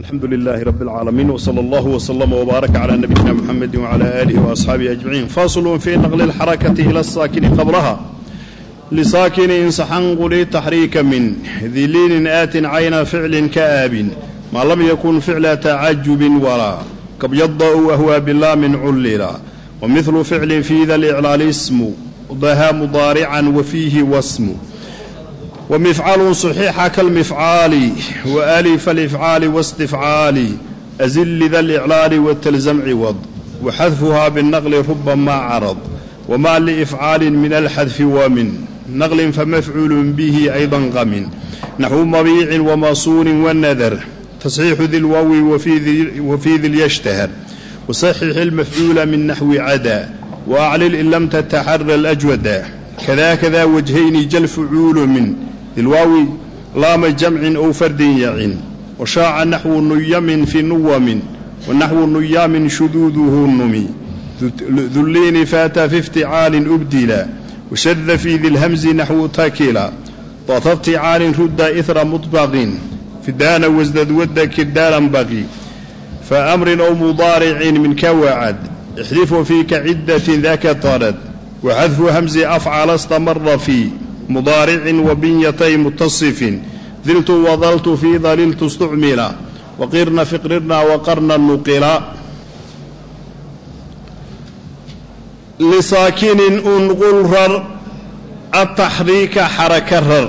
alxamdu lilaahi rabi اlcaalamiin wsala allahu wslama wbaaraka cala nabiyina muxamedi wcala aalihi waasxaabihi ajmaciin faslun fii naqli اlxarakati ila asaakini qablaha. Lisaakini insaxanquli taxriika min diliinin aatin cayna ficlin ka aabin maa lam yakun ficla tacajubin walaa kabyada-u ahwaa bilaamin cullila wamilu ficlin fii da liclaali ismu. Daha mudaarican wafiihi wasmu wmifcalun صaxiixa kalmifcaali waalifa alifcaali wastifcaali azili da liclaali watalzam ciwad waxadfuhaa binaqli rubama carad wama liifcaalin min alxadfi wamin naqlin famafcuulun bihi aydan qamin naxwu mabiicin wamasuunin wanadar tasxiixu dilwaawi wafii dilyashtahar wasaxix ilmafcuula min naxwi cada waaclil in lam tataxara alajwada kada kada wajhayni jal fucuulu min dilwaawi laama jamcin ow fardin yacin washaaca naxwu nuyamin fi nuwamin wanaxwu nuyaamin shuduuduhu numi dulliini faata fi ifticaalin ubdila washada fii dilhamzi naxwu takila data ifticaalin rudda ihra mudbaqin fidaana wasdad wadda kidaalan baqi faamrin ow mudaaricin min ka wacad ixdifu fii ka ciddatin daka tarad waxadfu hamzi afcala stamara fii mudaaricin wabinyatay mutasifin. Diltu wadaltu fii daliltu istucmila waqirna fiqrirna waqarna nuqila. Lisaakinin unqul rar ataxriika xaraka rar.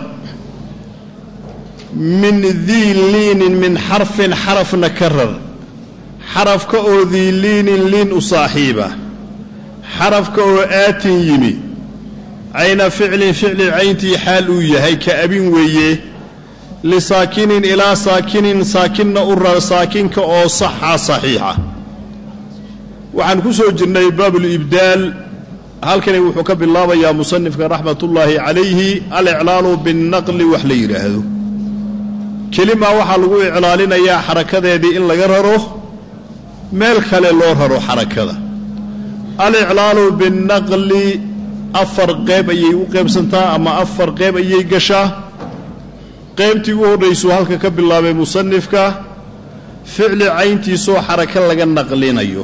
Min dii liinin min xarfin xarafna ka rar. Xarafka oo dii liinin liin u saaxiiba. Xarafka oo aatin yimi cayna ficlin ficli cayntii xaal uu yahay ka abin weeye lisaakinin ilaa saakinin saakinna u rar saakinka oo saxa saxiixa. Waxaan ku soo jirnay baabulibdaal halkani wuxuu ka bilaabayaa musanifka raxmatullaahi calayhi aliclaalu binnaqli wax la yidhaahdo kelima waxaa lagu iclaalinayaa xarakadeedii in laga raro meel kale loo raro xarakada. Aliclaalu binnaqli afar qeyb ayay u qaybsantaa ama afar qeyb ayay gashaa? Qeybtii u horraysuu halka ka bilaabay musanifka ficli cayntiisoo xaraka laga naqlinayo.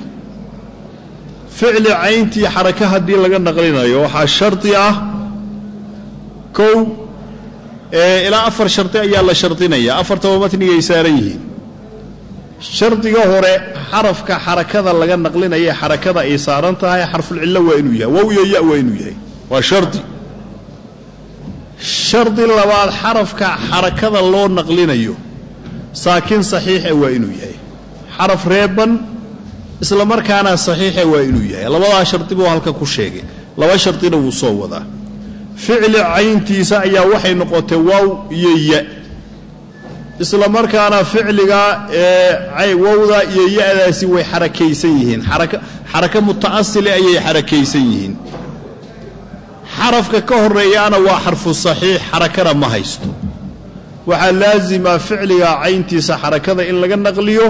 Ficli cayntii xaraka haddii laga naqlinayo waxaa shardi ah. Kow ee ilaa afar shardi ayaa la shardinayaa afartaba matnigay saaran yihiin shardiga hore xarafka xarakada laga naqlinaya xarakada ay saaran tahay xarfulcillo waa inuu yahay wow iyo ya waa inuu yahay. Waa shardi. Shardi labaad xarafka xarakada loo naqlinayo saakin saxiixe waa inuu yahay. Xaraf reeban isla markaana saxiixe waa inuu yahay. Labadaa shardi buu halka ku sheegay. Laba shardina wuu soo wadaa. Ficli cayntiisa ayaa waxay noqotay waaw iyo ya isla markaana ficliga ee wowda iyo ya-daasi way xarakaysan yihiin. Xaraka muta'asile ayay xarakaysan yihiin. Xarafka ka horreeyaana waa xarfu saxiix xarakana ma haysto. Waxaa laasima ficliga cayntiisa xarakada in laga naqliyo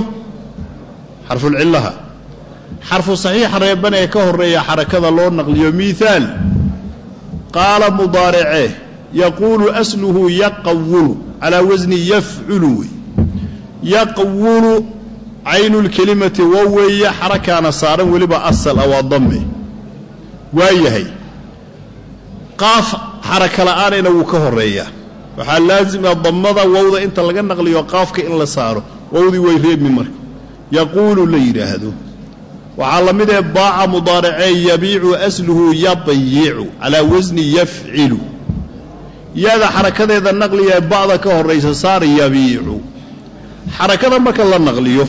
xarfulcillaha xarfu saxiixa reeban ee ka horreeya xarakada loo naqliyo miihaal qaala mudaarice yaquulu asluhu yaqawulu calaa wasni yafculu wey. Yaqwulu caynulkelimati wa weeye xarakaana saaran weliba asal a waa damme waa yahay qaaf xaraka la'aanayna wuu ka horreeyaa waxaa laasima dammada wowda inta laga naqliyo qaafka in la saaro wowdii way reebmi marka. Yaquulu la yidhaahdo waxaa la mid ee baaca mudaaracee yabiicu asluhu yabayicu calaa wasni yafcilu yaada xarakadeeda naqliga ee ba'da ka horraysa saar yabiicu. Xarakada marka la naqliyo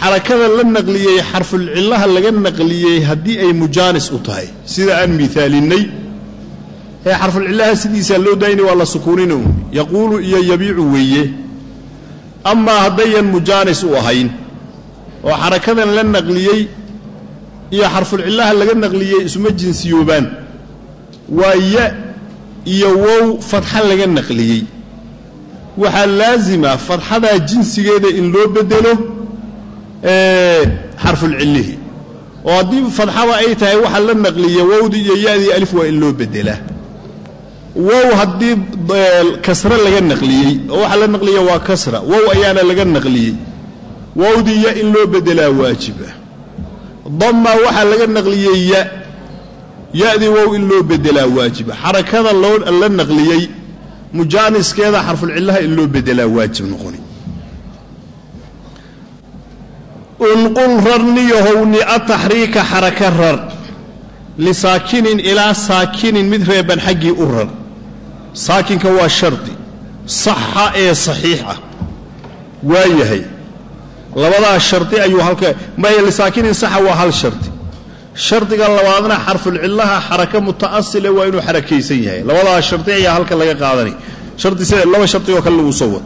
xarakada la naqliyey xarfulcillaha laga naqliyey haddii ay mujaanis u tahay. Sida aan miaalinnay ee xarfulcillaha sidiisaa loo daayni waa la sukuunina un yaquulu iyo yabiicu weeye. Amaa haddayan mujaanis u ahayn oo xarakadan la naqliyey iyo xarfulcillaha laga naqliyey isuma jinsiyoobaan waa ya iyo wow fadxa laga naqliyey. Waxaa laasima fadxadaa jinsigeeda in loo bedelo xarfulcillihi oo haddii fadxada ay tahay waxa la naqliya wowdi iyo ya'dii alif waa in loo bedelaa wow haddii kasre laga naqliyey oo waxa la naqliya waa kasra wow ayaana laga naqliyey. Wowdii ya in loo bedelaa waajiba dama waxaa laga naqliyey ya ya-dii wow in loo bedelaa waajiba. Xarakada loo la naqliyey mujaaniskeeda xarfulcillaha in loo bedelaa waajib noqoni. Unqul rarniyahow a taxriika xaraka rar. Lisaakinin ilaa saakinin mid reeban xaggii u rar. Saakinka waa shardi. Saxa ee saxiix ah waa yahay. Labadaa shardi ayuu halka maya lisaakinin saxa waa hal shardi shardiga labaadna xarfulcillaha xaraka muta'asile waa inuu xarakaysan yahay. Labadaa shardi ayaa halka laga qaadanay laba shardi oo kale lagu soo wad.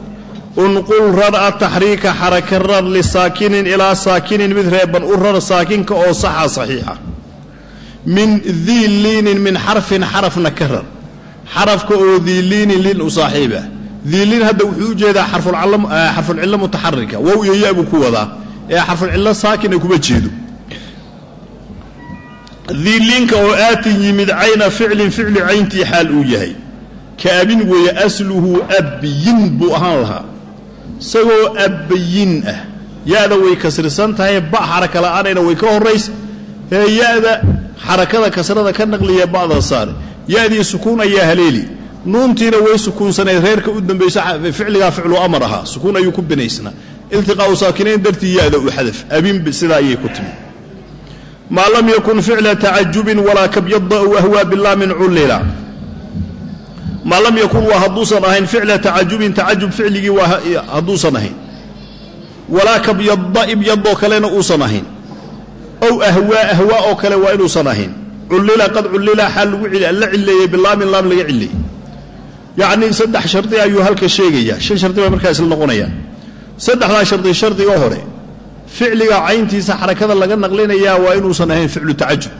Unqul rar a taxriika xaraka rar lisaakinin ilaa saakinin mid reeban u rar saakinka oo saxa saxiixa. Min dii liinin min xarfin xarafna ka rar. Xarafka oo dii liinin liin u saaxiiba. Dii liin hadda wuxuu u jeedaa xarfulcillo mutaxarika wow iyo ya ku wadaa. Ee xarfulcillo saakina kuma jeedo diiliinka oo aatin yimid cayna ficlin ficli cayntii xaal uu yahay. Kaabin weeye asluhu abyin buu ahaan lahaa. Isagoo abyin ah. Ya-da way kasrisan tahay ba xaraka la'aanayna way ka horrays. Ee ya-da xarakada kasrada ka naqliya ba'da saare ya-dii sukuun ayaa haleeli. Nuuntiina way sukuunsanayd reerka u dambaysa ficligaa ficlu amar ahaa. Sukuun ayuu ku binaysnaa. Iltiqaa'u saakinayn dartii ya-da u xadaf. Abin sidaa ayay ku timi maa lam yakun ficla tacajubin walaa kabyada w ahwaa bilaamin cullila maa lam yakun waa hadduusan ahayn ficla tacajubin tacajub ficligii waa hadduusan ahayn. Walaa kabyada ibyadoo kalena uusan ahayn. Ow ahwaa ahwaa oo kale waa inuusan ahayn. Cullila qad cullila xaal la cileeyey bilaamin laam laga cileeyey yacnii saddex shardi ayuu halka sheegayaa. Shan shardi baa markaa isla noqonayaan saddexdaa shardi shardiga hore ficliga cayntiisa xarakada laga naqlinayaa waa inuusan ahayn ficlu tacajub.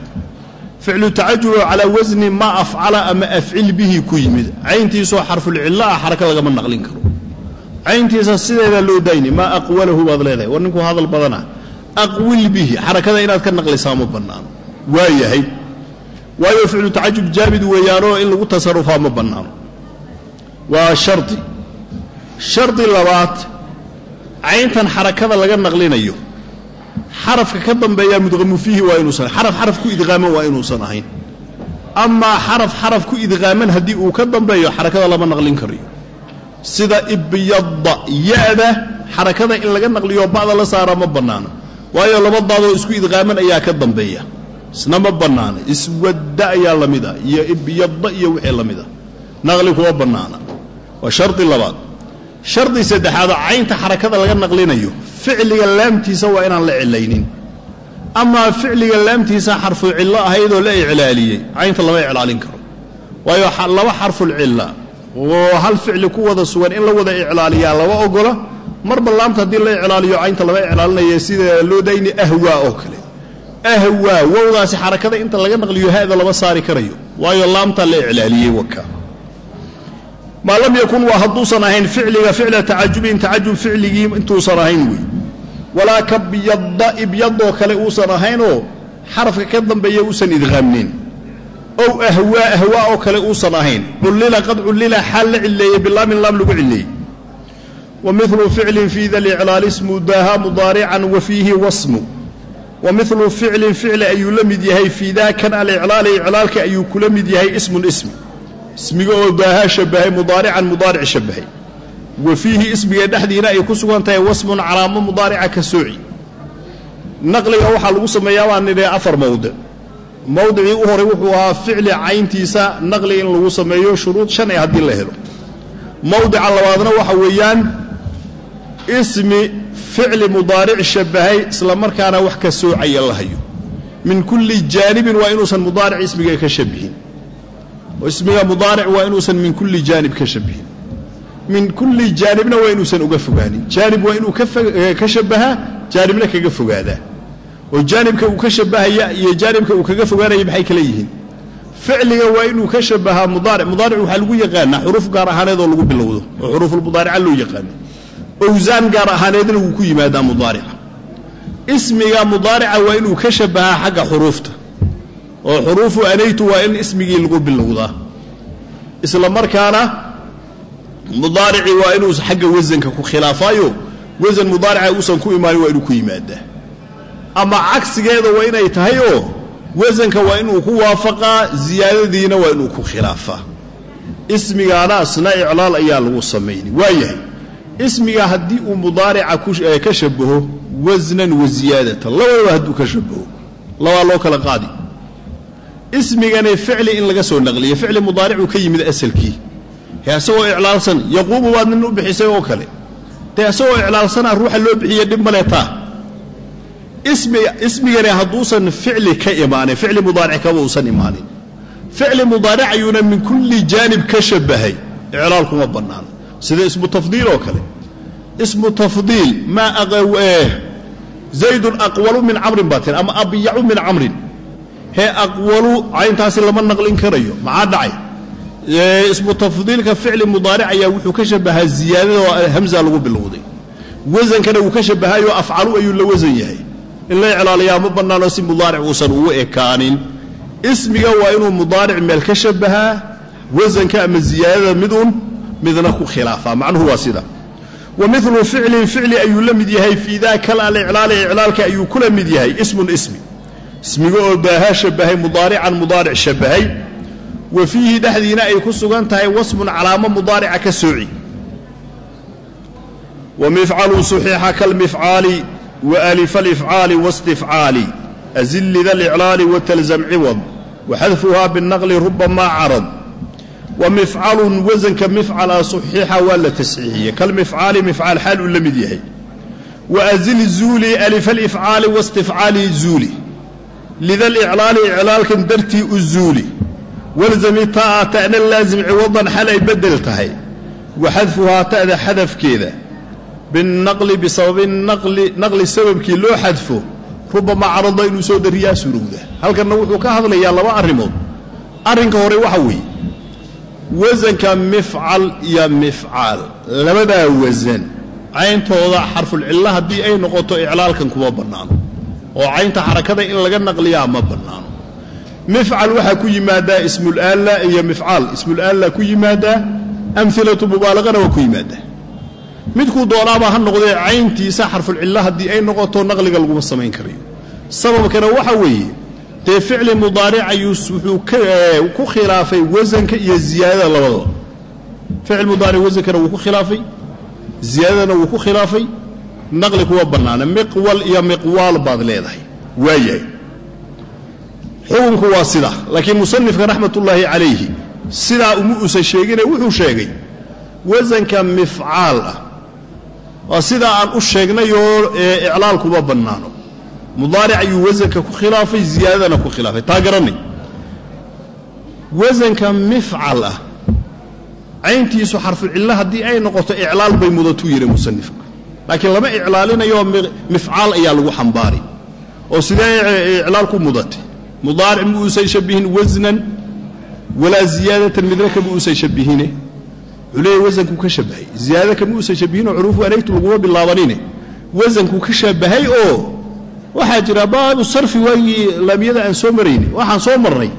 ficlu tacajub oo calaa wasni maa afcala ama afcil bihi ku yimid. Cayntiisoo xarfulcillo ah xaraka lagama naqlin karo. Cayntiisa sideedaa loo dayni maa aqwalahu baad leedahay. War ninkuu hadal badana aqwil bihi xarakada inaad ka naqlisaa ma bannaano. Waa yahay. Waayo ficlu tacajub jaamid weeyaanoo in lagu tasarufaa ma bannaano. Waa shardi. Shardi labaad cayntan xarakada laga naqlinayo xarafka ka dambeeya mudqamu fiihi waa inuusan xaraf xaraf ku idqaaman waa inuusan ahayn. Amaa xaraf xaraf ku idqaaman haddii uu ka dambeeyo xarakada lama naqlin karayo sida ibyada ya-da xarakada in laga naqliyo ba'da la saara ma bannaano. Waayo laba daadoo isku idqaaman ayaa ka dambeeya. Isna ma bannaana iswadda ayaa la mid a iyo ibyada iyo wixii la a naqli kuma bannaana. Waa shardi labaad. Shardi saddexaadoo caynta xarakada laga naqlinayo ficliga laamtiisa waa inaan la cilaynin. Amaa ficliga laamtiisa xarfu cillo ahaydoo la iclaaliyey. Caynta lama iclaalin karo. Waayo laba xarfulcilla oo hal ficli ku wada sugan in la wada iclaaliyaa lama ogola marba laamta haddii la iclaaliyo caynta lama iclaalinaya sida loo dayni ahwaa oo kale. Ahwaa wowdaasi xarakada inta laga naqliyo hada lama saari karayo. Waayo laamtaa la iclaaliyey waka maa lam yakun waa hadduusan ahayn ficliga ficla tacajubin tacajub ficligii intuusan ahayn wey walaa kabyada ibyadoo kale uusan ahaynoo xarafka ka dambeeya uusan idqaamnin ow ahwaa ahwaa oo kale uusan ahayn. Cullila qad cullila xaal la cileeyey bilaamin laam lagu cileeyey wa milu ficlin fii da liclaali ismu daaha mudaarican wa fiihi wasmu. Wa milu ficlin ficli ayuu la mid yahay fii daakan aliclaali iclaalka ayuu kula mid yahay ismun ismi ismiga oo daahaa shabahay mudaarican mudaaric shabahay wa fiihi ismiga dhexdiina ay ku sugan tahay wasmun calaamo mudaarica ka sooci. Naqliga waxaa lagu sameeyaa baan nidhi afar mowdic mowdicii u horay wuxuu ahaa ficli cayntiisa naqli in lagu sameeyo shuruud shan ee haddii la helo. Mowdica labaadna waxa weeyaan ismi ficli mudaaric shabahay isla markaana wax ka soocaya la hayo. Min kulli jaanibin waa inuusan mudaaric ismiga ka shabihin. Ismiga mudaaric waa inuusan min kulli jaanib ka shabihin min kulli jaanibna waa inuusan uga fogaanin. Jaanib waa inuu ka shabahaa jaanibna kaga fogaadaa. Oo jaanibka uu ka shabahaya iyo jaanibka uu kaga fogaanaya maxay kala yihiin? Ficliga waa inuu ka shabahaa mudaaric. Mudaaric waxaa lagu yaqaanaa xuruuf gaar ahaaneed oo lagu bilowdo oo xuruufulmudaarica loo yaqaano owsaan gaar ahaaneedna wuu ku yimaadaa mudaarica. Ismiga mudaarica waa inuu ka shabahaa xagga xuruufta. Oo xuruufu anaytu waa in ismigii lagu bilowdaa. Isla markaana mudaarici waa inuu xagga wasanka ku khilaafaayo wasan mudaarica uusan ku imaanin waa inuu ku yimaadaa ama cagsigeeda waa inay tahay oo wasanka waa inuu ku waafaqaa ziyaadadiina waa inuu ku khilaafaa ismigaana asna iclaal ayaa lagu samayni. Waayahay ismiga haddii uu mudaarica ka shabaho wasnan wa ziyaadatan. Labadaba hadduu ka shabaho labaa loo kala qaadi. Ismigani ficli in laga soo naqliyo. Ficli mudaaricuu ka yimid asalkii isagoo iclaalsan. Yaquumu baad nin u bixisay oo kale. Dee isagoo iclaalsanaa ruuxa loo bixiye dhib male taa ismigani hadduusan ficli ka imaanin ficli mudaaric kaba uusan imaanin. Ficli mudaaric ayuuna min kulli jaanib ka shabahay iclaal kuma sida ismu tafdiil oo kale. Ismu tafdiil maa zaydun aqwalu min camrin baa tiri ama abyacu min camrin. Hee aqwalu cayntaasi lama naqlin karayo. Maxaa dhacay ismu tafdiilka ficli mudaaric ayaa wuxuu ka shabahaa ziyaadada oo hamza lagu bilowday. Wasankana wuu ka shabahayo afcalu ayuu la wasan yahay. In la iclaaliyaa ma bannaano si mudaaric uusan ugu ekaanin. Ismiga waa inuu mudaaric meel ka shabahaa wasanka ama ziyaadada midun midna ku khilaafaa. Macnuhu waa sida. Wa milu ficlin ficli ayuu la mid yahay. Fii daaka aliclaali iclaalka ayuu kula mid yahay. Ismun ismi. Ismiga oo baaha shabahay mudaarican mudaaric shabahay wa fiihi dhexdiina ay ku sugan tahay wasmun calaamo mudaarica ka sooci wa mifcalun suxiixa kalmifcaali wa alifa alifcaali wastifcaali azilli da liclaali watalzam ciwad waxadfuhaa binaqli rubamaa carad. Wa mifcalun wasanka mifcala suxiixa waa la tasxiixiye kalmifcaali mifcaal xaal uu la mid yahay. Wa azil zuuli alifa alifcaali zuuli lida liclaali iclaalkan dartii u zuuli walzami ta'a ta'na laazim ciwadan xal ay bedel tahay. Wa xadfuhaa ta'da xadafkeeda. Binaqli bisababi naqli sababkii loo xadfo rubamaa carada inuu soo dariyaa surowda halkanna wuxuu ka hadlayaa laba arrimood. Arrinka hore waxa weeye wasanka mifcal iyo mifcaal. Labadaa wasan cayntooda xarfulcilla haddii ay noqoto iclaalkan kuma bannaano. Oo caynta xarakada in laga naqliyaa ma bannaano mifcal waxaa ku yimaadaa ismulaalla iyo mifcaal. Ismulaalla ku yimaadaa amilatu mubaalaqana waa ku yimaadaa. Midkuu doonaaba ha noqdee cayntiisa xarfulcilla haddii ay noqoto naqliga laguma samayn karayo. Sababkana waxa weeye dee ficli mudaaric ayuu wuxuu ku khilaafay wasanka iyo ziyaadada labadaba ficil mudaaric wasankana wuu ku khilaafay ziyaadadana wuu ku khilaafay naqli kuma bannaana miqwal iyo miqwaal baad leedahay. Waayahay xukunku waa sida laakiin musanifka raxmatullaahi calayhi sidaa uma usan sheegine wuxuu sheegay wasanka mifcaal ah waa sidaa aan u sheegnayoo iclaal kuma bannaano. Mudaaric ayuu wasanka ku khilaafay ziyaadadana ku khilaafay. Taa garanay. Wasanka mifcal ah cayntiisu xarfucillo haddii ay noqoto iclaal bay mudatuu yidhi musanifka. Laakiin lama iclaalinayo mifcaal ayaa lagu xambaari. Oo sidee iclaal ku mudatay mudaaric ma uusan shabihin wasnan walaa ziyaadatan midna kama uusan shabihine. Wuxuu leeyahy ka shabahay. Ziyaadada kama uusan shabihinoo curuufu areegtu laguma bilaabanine wasankuu ka shabahay oo waxaa jira baabu sarfi waagii laamiyada aan soo marayni waxaan soo marnay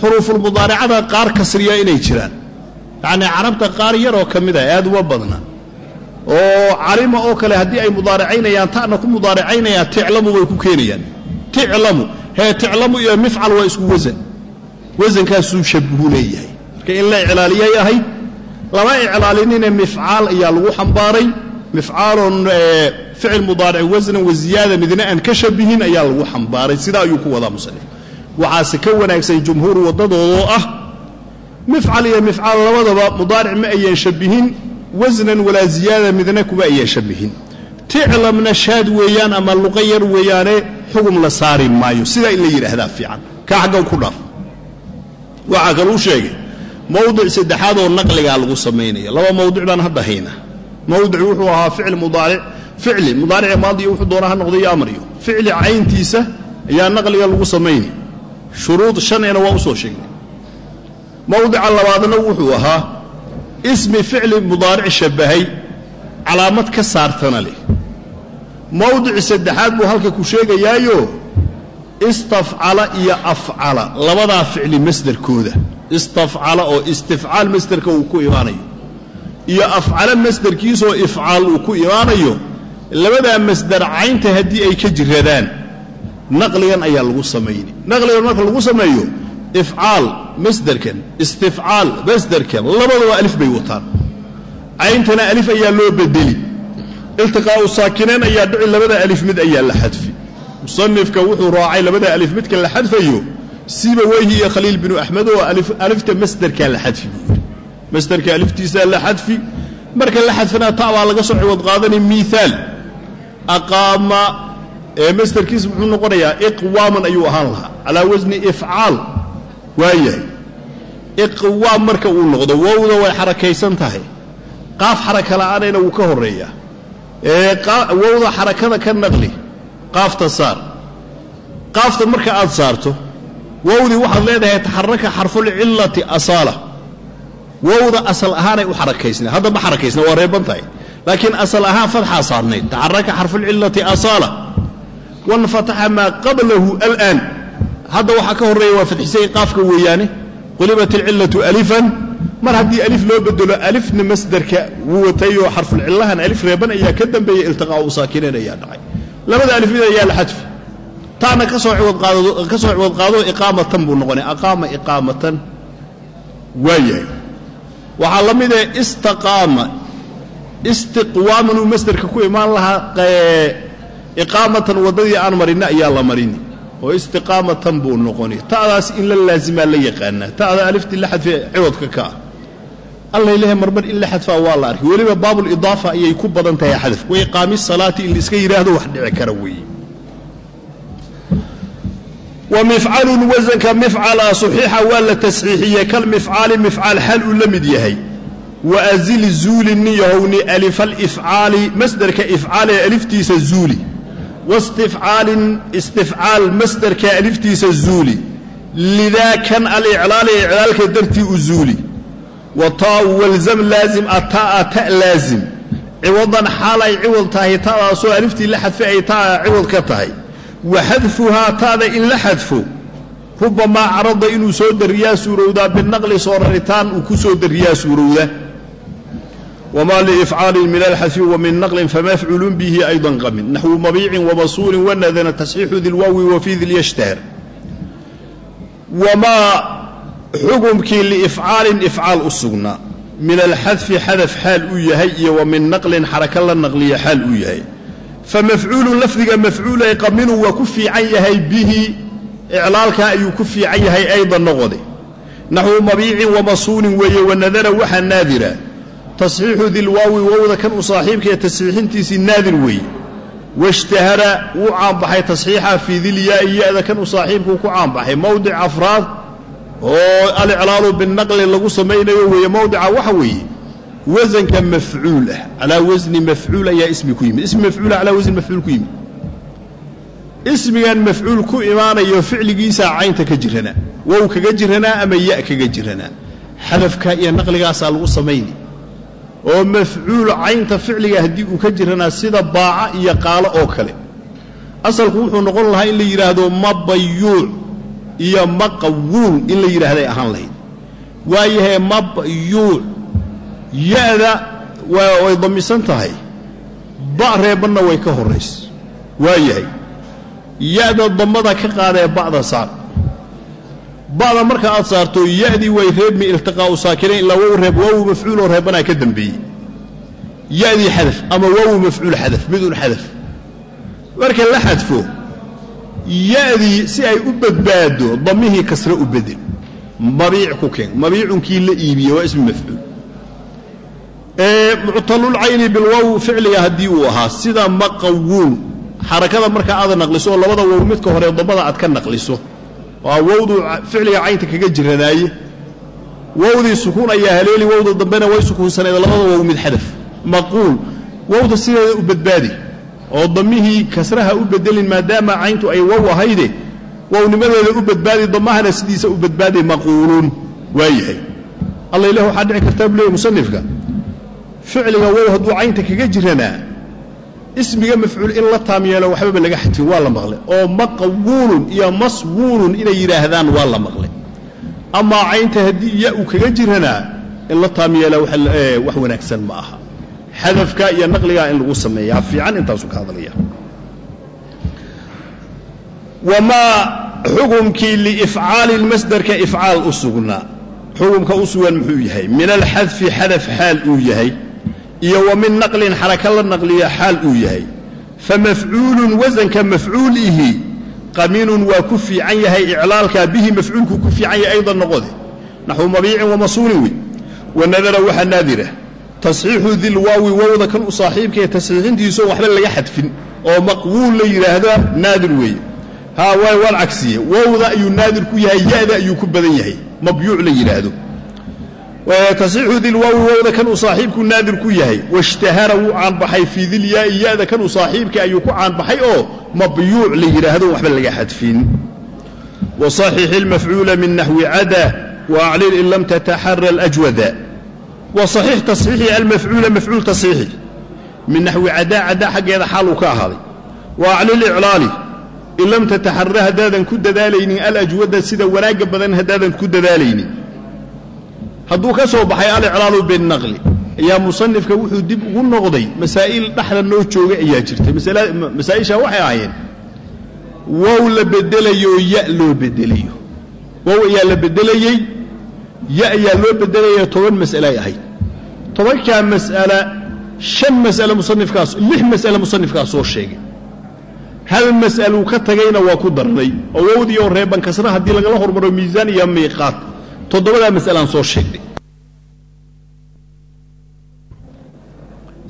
xuruufulmudaaracada qaar kasriya inay jiraan. Yacnii carabta qaar yaroo ka mid a aad uma badna oo calima oo kale haddii ay mudaaracaynayaan ta'na ku mudaaracaynayaan ticlamu way ku keenayaan. Ticlamu hee ticlamu iyo mifcal waa isku wasan wasankaasuu shabuhu leeyahay. Marka in la iclaaliyay ahayd lama iclaalinine mifcaal ayaa lagu xambaaray. Mifcaalon ficil mudaaric wasnan wa midna aan ka shabihin ayaa lagu xambaaray. Sidaa ayuu ku wadaa musanif waxaase ka wanaagsan jumhuur waddadoodoo ah mifcal iyo mifcaal labadaba mudaaric ma ayaan shabihin wasnan walaa ziyaada midna kuma ayaan shabihin ticlamna shaad weeyaan ama luqa yar weeyaane xugum la saari maayo. Sidaa in la yidhaahdaa fiican. Kaa xaggan ku dhaaf waxaa kaluu sheegay mawdic saddexaad oo naqligaa lagu samaynaya laba mawdic baan hadda hayna. Mawdic wuxuu ahaa ficil mudaaric ficli. Mudaarici maadiyo wuxuu doonaa ha noqday iyo amriyo. Ficli cayntiisa ayaa naqliga lagu samaynay shuruud shanena waa u sheegnay mawdica labaadna wuxuu ahaa ismi ficli mudaaric shabbahay calaamad ka saartana leh mawdici saddexaad buu halka ku sheegayaayo istafcala iyo afcala. Labadaa ficli masdarkooda istafcala oo istifcaal masderka uu ku imaanayo. Iyo afcala masderkiisoo ifcaal uu ku imaanayo labadaa masder caynta haddii ay ka jiradaan naqligan ayaa lagu samayni. Naqligan marka lagu sameeyo ifcaal masderkan istifcaal masderkan labadaba alif bay wataan. Cayntana alif ayaa loo bedeli iltiqaa'u saakinayn ayaa dhici labada alif mid ayaa la xadfi. Musanifka wuxuu raacay labada alif midka la xadfayo siba weyhi iyo khaliil binu axmed oo alifta masderkaa la xadfi buu yidhi. Masderka aliftiisaa la xadfi marka la xadfana ta baa laga soo ciwad qaadanay miaal aqaama ee masderkiisa muxuu noqonayaa iqwaaman ayuu ahaan lahaa. Calaa wasni ifcaal waayahay iqwaam marka uu noqdo wowda way xarakaysan tahay. Qaaf xaraka wuu ka horreeyaa. ee wowda xarakada ka naqli qaafta saar. Qaafta marka aad saarto wowdii waxaad leedahay taxaraka xarfulcillati asaala. Wowda asal ahaanay u xarakaysna hadda ma xarakaysna waa reeban tahay. Laakiin asal ahaan fadxaa saarnayd taxaraka xarfulcillati asaala. Wanfataxa maa qablahu alaan. Hadda waxaa ka horreeya waa fadxisay qaafka weeyaane. Qulibat alcillatu alifan mar haddii alif loo bedelo alifna masderka wuu watayoo xarfulcillahan alif reeban ayaa ka dambeeya iltiqaa'u saakinayn ayaa dhacay. Labada alif mid ayaa la xadfi. Taana ka soo ciwad qaado iqaamatan buu noqonay. Aqaama iqaamatan waa waxaa la mid ee istaqaama. Istiqwaaman masderka ku imaan lahaa iqaamatan waddadii aan marinna ayaa la marini. Oo istiqaamatan buu noqoni ta'daas in la laazimaa la yaqaanaa. Ta'da aliftii la xadfe ciwadka ka ah alla ilahay marmar in la xadfaa waa la arkay. Weliba baabulidaafa ayay ku badan tahay xadaf wa iqaami salaati in laiska yidhaahdo wax dhici kara weeye wa mifcalun wasanka mifcala saxiixa waa la tasxiixiyey kalmifcaali mifcaal xal uu la mid yahay. Wa azili zuuli niyahowni alifalifcaali masderka ifcaal ee aliftiisa zuuli. Waistifcaalin istifcaal masderka aliftiisa zuuli. Lidaa kan aliclaali iclaalka dartii u zuuli wa taau walzam laazim ataa ta laazim ciwadan xaal ay ciwad tahay ta'daasoo aliftii la xadfay ay taa ciwad ka tahay. Wa xadfuhaa ta'da in la xadfo. Rubamaa carada inuu soo dariyaa suurowdaa binaqli soo raritaan uu ku soo dariyaa suurowda. Wma liifcaalin min alxadfi wa min naqlin famafcuulun bihi aydan qamin. Naxwu mabiicin wamasuulin wanadana tasxiixu dilwaawi wa fii dilyashtahar wamaa xukumkii liifcaalin ifcaal u sugnaa. Min alxadfi xadaf xaal uu yahay iyo wa min naqlin xaraka la naqliya xaal uu yahay. Famafcuulun lafdiga mafcuulay qaminu waa ku fiican yahay bihi. Iclaalka ayuu ku fiican yahay aydan noqode. Naxwu mabiicin wamasuulin weeye wanadara waxaa naadira. Tasxiixu dilwaawi wowda kan u saaxiibka ee tasxiixintiisii naadir weeye. Washtahara wuu caanbaxay tasxiixa fii dilyaai ya-da kan u saaxiibkuu ku caanbaxay. Mowdic afraad oo aliclaalu binaqli lagu samaynayo weeye mowdica waxa weeye wasanka mafcuul ah calaa wasni mafcuul ayaa ismi ku yimid. Ismi mafcuula calaa wasni mafcuul ku yimid. Ismigan mafcuul ku imaanayo ficligiisaa caynta ka jiranaa wow kaga jiranaa ama ya kaga jiranaa xadafka iyo naqligaasaa lagu samayni. Oo mafcuul caynta ficliga haddii uu ka jiranaa sida baaca iyo qaalo oo kale. Asalku wuxuu noqon lahaa in la yidhaahdo mabayuuc iyo maqawuul in la yidhaahday ahaan lahayd. Waayahay mabayuuc ya-da way damisan tahay. Ba reebanna way ka horraysa waayahay. Ya-da dammada ka qaadee ba'da saar. Ba'da marka aad saarto ya-dii way reebmi iltiqaa'u saakinayn ilaa wow reeb waawu mafcuuloo reebanaa ka dambeeyey. Ya-dii xadaf ama waawu mafcuul xadaf midun xadaf. Marka la xadfo ya-dii si ay u badbaado dammihii kasre u bedel. Mabiic ku keen. Mabiicunkii la iibiye waa ismi mafcuul. Muctalulcayni bilwow ficliga haddii uu ahaa sida maqawuun. Xarakada marka aad naqliso oo labada wow midka hore dammada aad ka naqliso. Waa wowdu ficliga caynta kaga jiranaaye. Wowdii sukuun ayaa haleeli wowda dambena way sukuunsaneed labada wow mid xadaf. Maquul. Wowda sideeda u badbaadi oo dammihii kasraha u bedelin maadaama cayntu ay wow ahayde wownimadeeda u badbaadi dammahana sidiisa u badbaadi maquuluun waayahay. Alla ilah waxaa dhici kartaa buu leeyay musanifka ficliga wow hadduu caynta kaga jiranaa ismiga mafcuul in la taam yeelo waxbaba laga xadfin waa la maqlay oo maqawuulun iyo maswuulun inay yidhaahdaan waa la maqlay amaa caynta haddii ya uu kaga jiranaa in la taam yeelaa wax wanaagsan ma aha xadafka iyo naqligaa in lagu sameeyaa fiican intaasuu ka hadlaya. Wamaa xukumkii liifcaali masderka ifcaal u sugnaa xukumka u sugan muxuu yahay? Min alxadfi xadaf xaal uu yahay iyo wa min naqlin xaraka la naqliya xaal uu yahay. Famafcuulun wasanka mafcuulihi qaminun waa ku fiican yahay iclaalkaa bihi mafcuulku ku fiican yahay aydan noqode. Naxwu mabiicin wamasuunin wey wanadara waxaa naadira tasxiixu dilwaawi wowda kan u saaxiibkae tasxiixintiisoo waxba laga xadfin oo maqbuul la yidhaahda naadir weeye. Haa waay waan cagsiye wowda ayuu naadir ku yahay ya'da ayuu ku badan yahay. Mabyuuc la yidhaahdo. Tasxiixu dilwaawi wowda kan uu saaxiibku naadir ku yahay. Washtahara wuu caanbaxay fii dilyaai ya'da kan uu saaxiibka ayuu ku caanbaxay oo mabyuuc la yidhaahdo waxba laga xadfin. Wasaxix ilmafcuula min naxwi cada waaclil in lam tataxara alajwada wasaxiix tasxiixi almafcuula mafcuul tasxiixi. Min naxwi cadaa cadaa xaggeeda xaal uu ka ahaaday. Waaclil iclaali in lam tataxara haddaadan ku dadaalaynin alajwada sida wanaagga badan haddaadan ku dadaalaynin. Hadduu ka soo baxay aliclaalu binnaqli ayaa musanifka wuxuu dib ugu noqday masaa'il dhexda noo jooga ayaa jirtay. Masaa'isha waxay ahaayeen wow la bedelayo ya loo bedelayo. Wow ayaa la bedelayey ya ayaa loo bedelayay toban mas'ale ay ahayd tobankaa mas'ala shan mas'ale musanifkaas lix mas'ale musanifkaas soo sheegay. Hal mas'aluu ka tagayna waa ku darnay oo oo reeban kasra haddii lagala hormaro miisaan iyo miiqaat toddobadaa mas'alaan soo sheegnay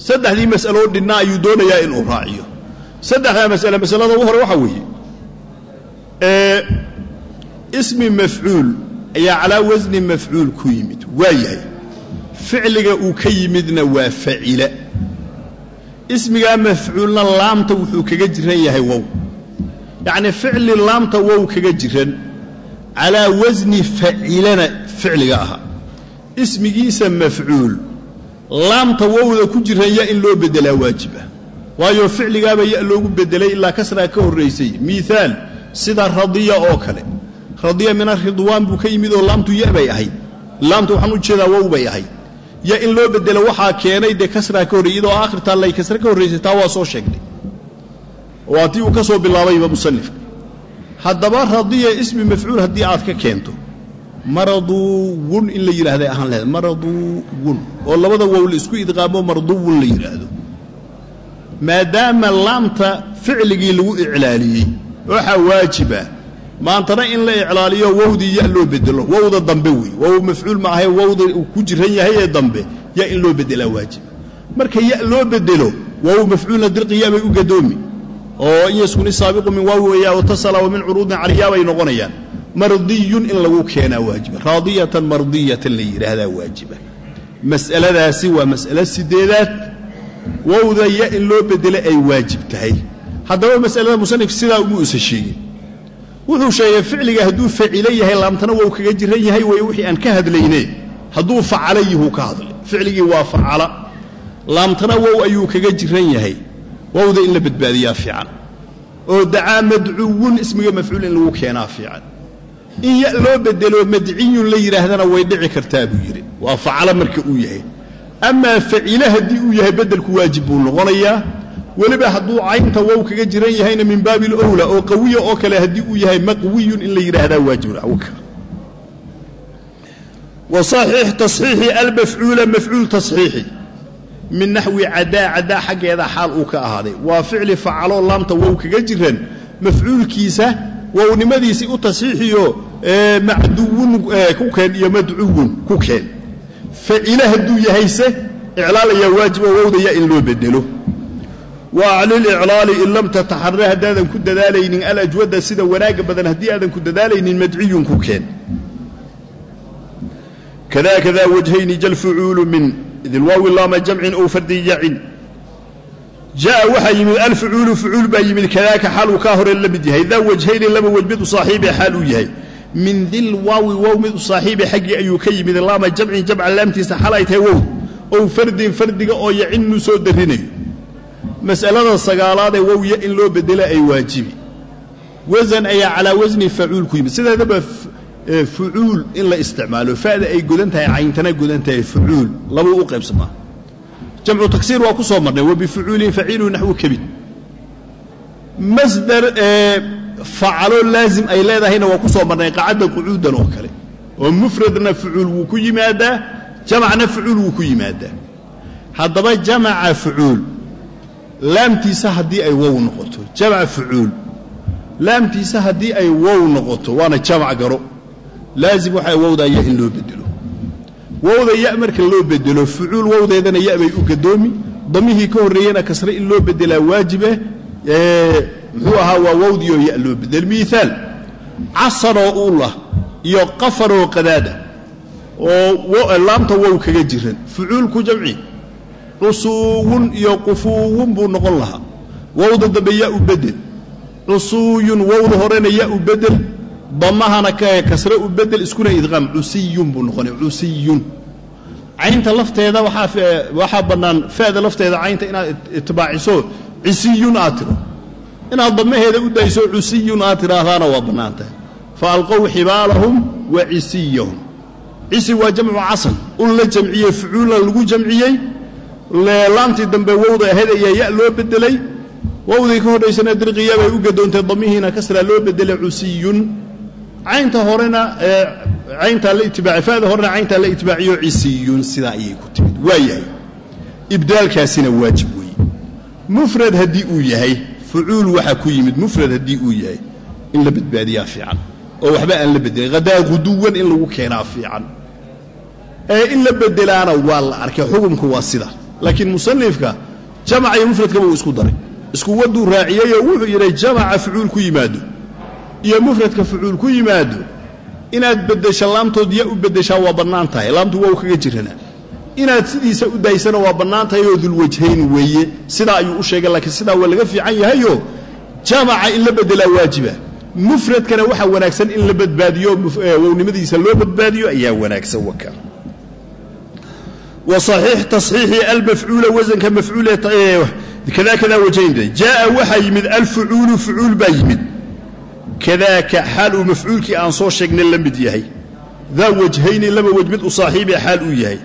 saddexdii mas'aloo dhinna ayuu doonayaa inuu raaciyo. Saddexdaa mas'ale masalada ugu hore waxaa weeye ee ismi mafcuul ayaa calaa wasni mafcuul ku yimid. Waa yahay. Ficliga uu ka yimidna waa facila ismigaa mafcuulna laamta wuxuu kaga jiran yahay wow. Yacnii ficli laamta wow kaga jiran calaa wasni facilana ficliga ahaa ismigiisa mafcuul laamta wowda ku jiran ya in loo beddelaa waajiba waayo ficligaaba ya loogu beddelay ilaa kasraa ka horraysay miiaal sida radiya oo kale radiya min aridwaan buu ka yimid oo laamtu ya bay ahayd. Laamtu waxaan u jeedaa wow bay ahayd. Ya in loo beddelo waxaa keenay dee kasraa ka horrey iyadoo aakhirtaa lay kasra ka horraysay taa waa soo sheegnay waa tii uu ka soo bilaabayba musanifka. Haddaba radiya ismi mafcuul haddii aad ka keento. Maraduwun in la yidhahday ahaan lahayd maraduwun oo labada wow la isku idqaamo marduwun la yidhaahdo maadaama laamta ficligii lagu iclaaliyey waxaa waajiba maantana in la iclaaliyo wowdii ya loo bedelo wowda dambe wey wow mafcuul ma ahay wowda uu ku jiran yahay ee dambe ya in loo bedelaa waajiba marka ya loo bedelo wow mafcuulna dirqiya bay u gadoomi. Oo in yaskuni saabiqu min waawi weyaa watasala wa min curuudin caliyaa bay noqonayaan. Mardiyun in lagu keenaa waajiba. Raadiyatan mardiyatan la yidhaahdaa waajiba. Mas'aladaasi waa mas'alo sideedaad. Wowda ya in loo bedelo ay waajib tahay. Haddaba mas'alada musanif sidaa uma usa sheegin wuxuu sheegay ficliga hadduu facilo yahay laamtana wou kaga jiran yahay way wixii aan ka hadlayne hadduu facala yihuu ka hadlay. Ficligii waa facala. Laamtana wow ayuu kaga jiran yahay. Wowda in la badbaadiyaa fiican. Oo dacaa madcuwun ismiga mafcuul in lagu keenaa fiican. In ya loo bedelo madciyun la yidhaahdana way dhici kartaa buu yidhi waa facala marka uu yahay. Amaa facile haddii uu yahay beddelku waajib buu noqonayaa weliba hadduu caynta wow kaga jiran yahayna min baabi alowla oo qawiya oo kale haddii uu yahay maqwiyun in la yidhaahdaa waajibka wa saxiix tasxiixi almafcuula mafcuul tasxiixi. Min naxwi cadaa cadaa xaggeeda xaal uu ka ahaaday. Waa ficli facaloo laamta wow kaga jiran mafcuulkiisa wownimadiisii u tasxiixiyo macduwun ku keen iyo madcuwun ku keen. Facile hadduu yahayse iclaal ayaa waajibo wowdaya in loo bedelo wa acliliclaali in lam tataxare haddaadan ku dadaalaynin alajwada sida wanaagga badan haddii aadan ku dadaalaynin madciyun ku keen. Kada kada wajhayni jalfucuulu min dilwaawi laama jamcin ow fardi yacin. Jaa waxaa yimid alfucuulu fucuul baa yimid kadaaka xaal uu kaa hore la mid yahay. Daa wajhayni laba wej mid u saaxiibe xaal uu yahay. Min dil waawi wow mid u xaggii ayuu ka yimid. Laama jamcin jamca laamtiisa xal ay tahay wow. Ow fardin fardiga oo yacinnu soo darrinayo mas'alada sagaalaadee wowya in loo bedela ay waajibi. Wasan ayaa calaa wasni facuul ku yimid. Sideedaba fucuul in la isticmaalo. Fa'da ay godan tahay cayntana godan tahay fucuul. Labuu u qaybsamaa jamcu taksiir waa ku soo marnay. Wa bifucuulin faciilu naxwu kabid. Masdar facalo laazim ay leedahayna waa ku soo marnay qacadda qucuudan oo kale. Oo mufradna fucuul wuu ku yimaadaa jamacna fucuul wuu ku yimaadaa. Haddaba jamaca fucuul laamtiisa haddii ay wow noqoto jamac fucuul. Laamtiisa haddii ay wow noqoto waana jamac garo. Laazim waxaa wowdaa ya in loo bedelo wowda ya marka loo bedelo fucuul wowdeedana ya bay u gadoomi. Damihii ka horreeyena kasre in loo bedelaa waajibe muxuu ahaa waa wowdiioo ya loo bedel miaal casaroo ulah iyo qafaroo qadaada oo laamta wow kaga jiran. Fucuulku jamci cusuuwun iyo qufuuwun buu noqon lahaa. Wowda dambe ya u bedel cusuuyun wowda horena ya u bedel damahana kasre u bedel iskuna idqaam. Cusiyun buu noqonay cusiyun. Caynta lafteeda waxaa bannaan fa'da lafteeda caynta inaad itibaaciso cisiyun aad tiro. Inaad damaheeda u dayso cusiyun aad tidhaahdaana waa bannaan tahay. Fa alqow xibaalahum wa cisiyahum. Cisi waa jamcu casan un la jamciyey fucuulan lagu jamciyey laamtii dambe wowda ahayd ayaa ya loo bedelay wowdii ka horhaysana dirqiya bay u gadoontay damihiina kasraa loo bedelay cusiyun. Caynta horena cayntaa la itibaaci fa'da horena cayntaa la itibaaciyo cisiyun sidaa ayay ku timid. Waa yahay. Ibdaalkaasina waajib weeye. Mufrad haddii uu yahay fucuul waxaa ku yimid mufrad haddii uu yahay in la badbaadiyaa fiican. Oo waxba aan la bedelin hadaa guduwan in lagu keenaa fiican. Ee in la bedelaana waa la arkay. Xukumku waa sida laakiin musanifka jamaca iyo mufradkaba uu isku daray. Isku waduu raaciyeyoo wuxuu yidhi jamaca fucuul ku yimaado iyo mufradka fucuul ku yimaado inaad beddesho laamtood ya u beddeshaa waa bannaan tahay. Laamtu wow kaga jirana. Inaad sidiisa u daysana waa bannaan tahay oo dulwajhayn weeye. Sidaa ayuu u sheegay laakiin sidaa waa laga fiican yahayo jamaca in la beddelaa waajiba. Mufradkana waxaa wanaagsan in la badbaadiyo wownimadiisa loo badbaadiyo ayaa wanaagsan waka wa saxiix tasxiixi almafcuula wasanka mafcuule kada kadaa wajaynta jaaa waxaa yimid alfucuulu fucuul baa yimid. Kadaaka xaal uu mafcuulkii aan soo sheegnay la mid yahay. Daa wajhayni laba wej mid u saaxiibe xaal uu yahay.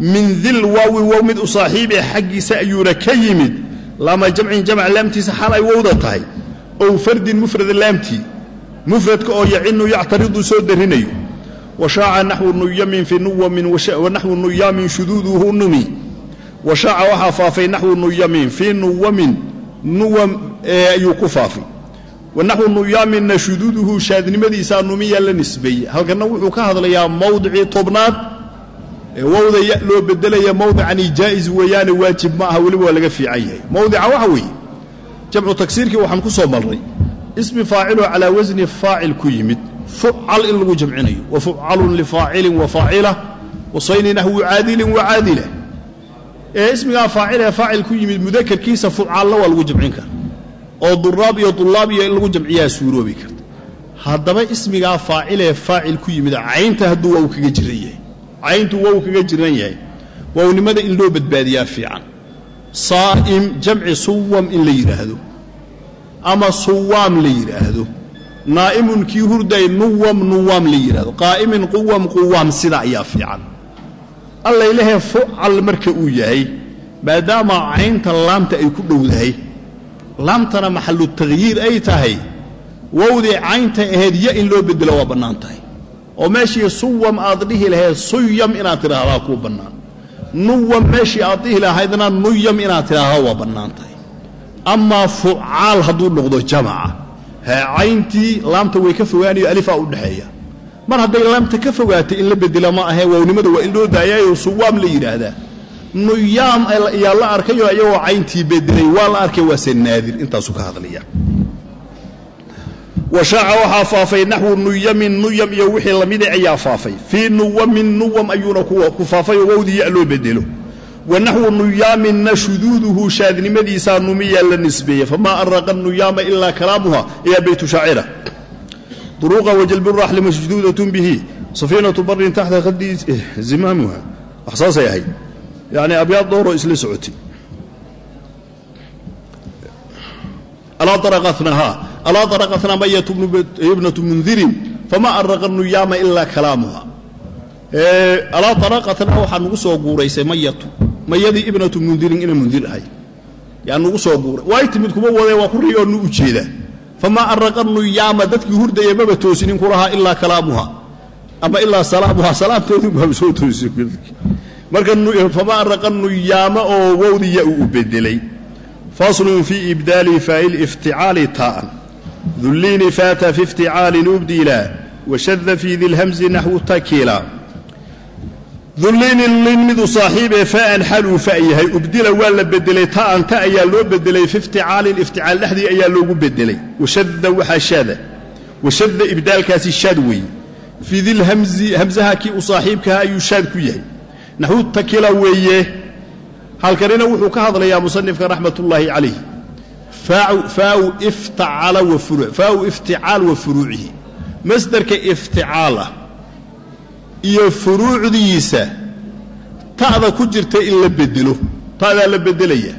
Min dil waawi wow mid u saaxiibe xaggiisa ayuuna ka yimid. Laama jamcin jamc laamtiisa xaal ay wowda tahay. Ow fardin mufrada laamtii. Mufradka oo yacinu yactaridu soo darinayo washaaca naxwu nuyamin fi nuwamin wanaxwu nuyaamin shuduuduhu numi washaaca waxaa faafay naxwu nuyamin fii nuwamin nuwam ayuu ku faafay wanaxwu nuyaaminna shuduuduhu shaadnimadiisaa numiya la nisbeeyey halkanna wuxuu ka hadlayaa mawdicii tobnaad wowda ya loo bedelaya mawdicani jaa'is weeyaane waajib ma aha weliba waa laga fiican yahay mawdica waxa weeye jamcu tagsiirkii waxaan ku soo marray ismi faaciloo calaa wasni faacil ku yimid fucal in lagu jamcinayo wa fucalun lifaacilin wa faacila wasayni naxwu caadilin wa caadila ee ismigaa faacil ee faacil ku yimid mudakarkiisa fucaalna waa lagu jamcin kara oo duraab iyo dulaab iyo in lagu jamciyaa suuroobi karta. Haddaba ismigaa faacilee faacil ku yimid caynta hadduu wow kaga jiran yahay cayntu wow kaga jiran yahay wownimada in loo badbaadiyaa fiican. Saa'im jamci suwam in la yidhaahdo ama suwaam la yidhaahdo naa'imun kii hurday nuwam nuwaam la yidhahdo qaa'imin quwam quwaam sida ayaa fiican. Allaylahee fucal marka uu yahay maadaama caynta laamta ay ku dhowdahay laamtana maxalu takhyiir ay tahay. Wowdii caynta ahayd ya in loo bedelo waa bannaan tahay. Oo meeshii suwam aad dhihi lahayd suyam inaad tidhaahdaa kuu bannaan. Nuwam meeshii aad dhihi lahaydna nuyam inaad tidhaahdaa waa bannaan tahay. Amaa fucaal hadduu noqdo jamaca cayntii laamta way ka fogaanayo alifaa u dhexeeya mar hadday laamta ka fogaatay in la bedela ma ahee waawnimada waa in loo daayaayo suwaam la yidhaahdaa. Nuyaam ayaa la arkayoo iyagoo cayntii bedelay waa la arkay waase naadir intaasuu ka hadlaya. Washaaca waxaa faafay naxwu nuyamin nuyam iyo wixii lamida ayaa faafay. Fii nuwamin nuwam ayuuna ku faafay oo wowdii ya loo bedelo wanaxwu nuyaaminna shuduuduhu shaadnimadiisaa numiyaa la nisbeeyey famaa araqa nuyaama ilaa kalaamuha ayaa baytu shaacira. Duruuqa wajalburaxli mashduudatun bihi. Safiinatu barin taxta khadii zimaamuha. Wax saasay ahayd. Yani abyaad dooroo isla socotay alaa araqatnaha alaa araqatna mayat ibnatu mundirin. Famaa araqa nuyaama ilaa kalaamuha. Alaa araqatna waxaa nugu soo guuraysay mayatu mayadii ibnatu mundirin ina mundir ahay. Yaa nugu soo guuray. Waay timid kuma wadee waa ku riyooo nu u jeedaa famaa araqa nuyaama dadkii hurdaya maba toosinin kulahaa ilaa kalaamuha ama ilaa salaamuha salaamtoodii baaba soo toosiyey marka famaa araqa nuyaama oo wowdiya uu bedelay faslun fii ibdaali faa'il ifticaali taa'an. Dulliini faata fi ifticaalin ubdila washada fii dilhamsi naxwu takila dulliinin lin midu saaxiibee faa'an xal uu fa' yahay. Ubdila waa la bedelay. Ta'an ta ayaa loo bedelay. Fi ifticaalin ifticaal dhexdii ayaa loogu bedelay. Washada waxaa shaada. Washada ibdaalkaasi shaad weeye fii dilhamsi hamsaha kii u saaxiibkaha ayuu shaad ku yahay. Naxwu takila weeye. Halkanina wuxuu ka hadlayaa musanifka raxmatullaahi calayh faau ifticaal wa furuucihi. Masderka ifticaala iyo furuucdiisa ta'da ku jirta in la bedelo ta'daa la bedelaya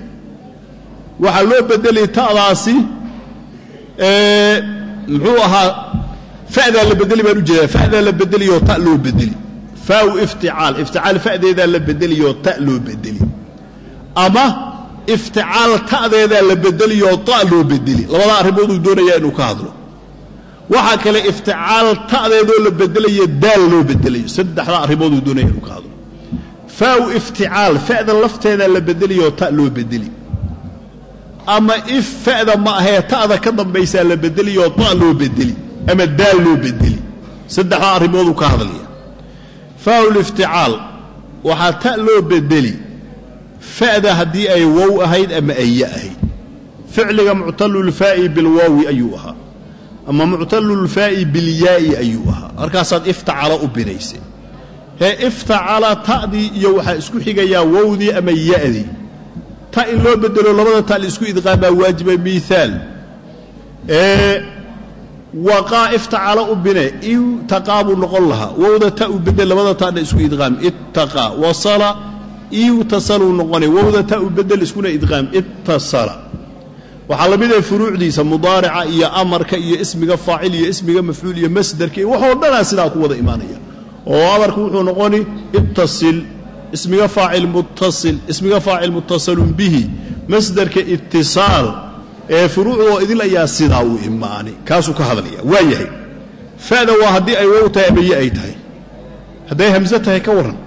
waxaa loo bedelay ta'daasi muxuu ahaa fa'daa la bedeli baan u jeedaa. Fa'daa la bedeliyoo ta loo bedeli faau ifticaal. Ifticaal fa'deedaa la bedeliyoo ta loo bedeli ama ifticaal ta'deedaa la bedeliyoo ta' loo bedeli labada arrimooduu doonayaa inuu ka hadlo waxaa kale ifticaal ta'deedoo la bedelayo daal loo bedelayo. Saddexda arrimooduu doonaya inuu ka hadlo faau ifticaal fa'da lafteedaa la bedeliyoo ta' loo bedeli. Ama if fa'da ma ahee ta'da ka dambaysaa la bedeliyoo ta' loo bedeli. Ama daal loo bedeli. Saddexda arrimooduu ka hadlaya. Faau lifticaal waxaa ta' loo bedeli. Fa'da haddii ay wow ahayd ama ay ya ahayd. Ficliga muctalulfaa'i bilwaawi ayuu ahaa ama muctalulfaa'i bilyaa'i ayuu ahaa. Markaasaad iftacala u binaysay. Hee iftacala ta'dii iyo waxaa isku xigayaa wowdii ama ya'dii ta in loo bedelo labada ta la isku idqaamaa waajiba miiaal ee waqaa iftacala u bine iwtaqaa buu noqon lahaa. Wowda ta u bedel labada ta'na isku idqaam ittaqaa wasala iwtasaluu noqonay. Wowda ta u bedel iskuna idqaam ittasala waxaa la mid ah furuucdiisa mudaarica iyo amarka iyo ismiga faacil iyo ismiga mafcuul iyo masderka iyo waxoo dhanaa sidaa ku wada imaanaya. Oo amarku wuxuu noqoni ittasil ismiga faacil muttasil ismiga faacil muttasalun bihi masderka itisaal ee furuucdoo idil ayaa sidaa u imaani kaasuu ka hadlaya. Waa yahay. Fa'da waa haddii ay wow tahay ama ye ay tahay. Hadday hamse tahay ka warran.